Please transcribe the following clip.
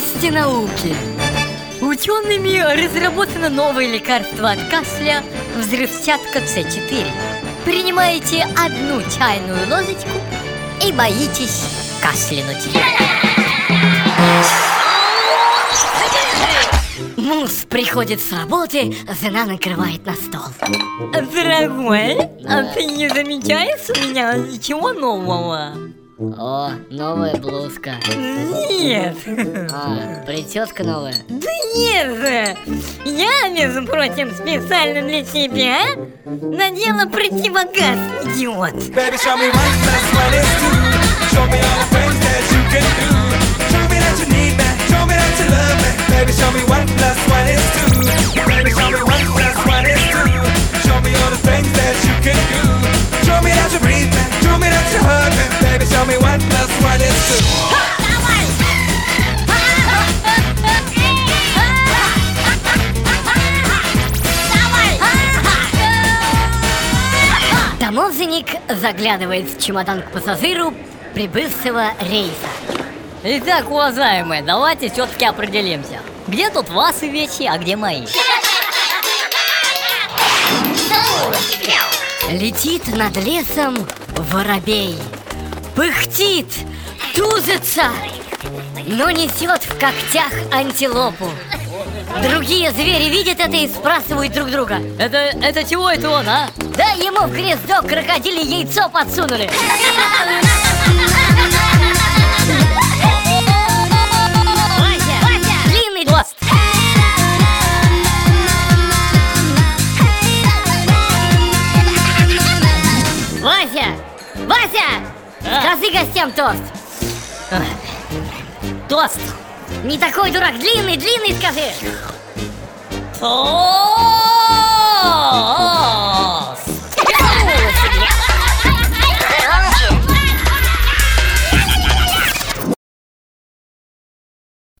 области науки. Учеными разработано новое лекарство от кашля взрывчатка С4. Принимаете одну чайную ложечку и боитесь кашлянуть. Мус приходит с работы, жена накрывает на стол. Дорогой, а ты не замечаешь у меня ничего нового? О, новая блузка. Нет. А, прическа новая. Да нет же! Я, между прочим, специально для тебя надела противогаз, идиот! Baby, show me one plus one is two. Show me all the things that you can do. Таможенник заглядывает в чемодан к пассажиру прибывшего рейса. Итак, уважаемые, давайте все-таки определимся. Где тут ваши вещи, а где мои? Летит над лесом воробей Пыхтит, тузится Но несет в когтях антилопу Другие звери видят это и спрашивают друг друга Это, это чего это он, а? Да ему в гнездо крокодили яйцо подсунули Вася! Вася! Скажи гостям тост. Тост! Не такой дурак, длинный, длинный скажи Тост!